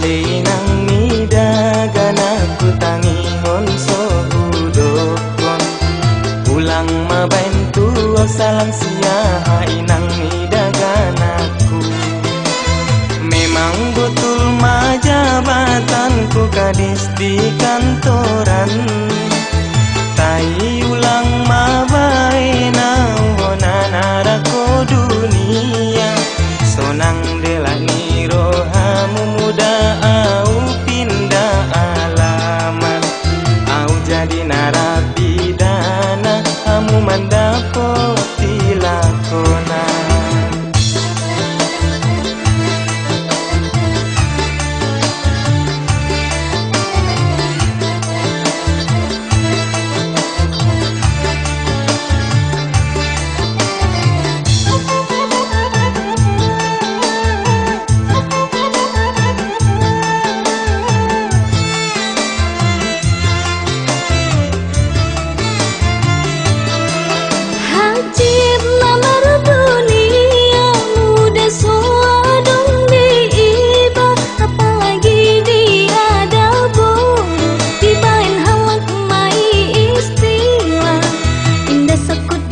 Charlie.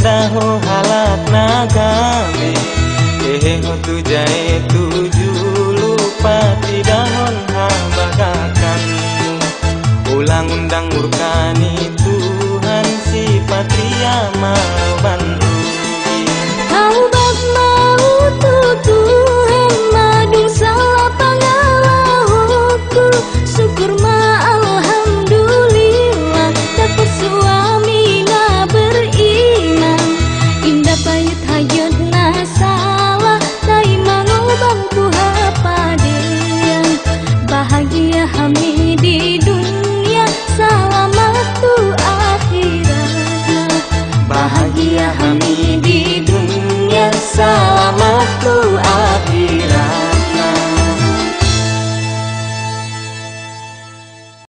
dahu halat nagami. Hehe hutu jahe tuju lupa tidak hon habakakan Ulang undang murkani Tuhan si patria mati dia hamidi dunia sana